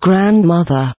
grandmother.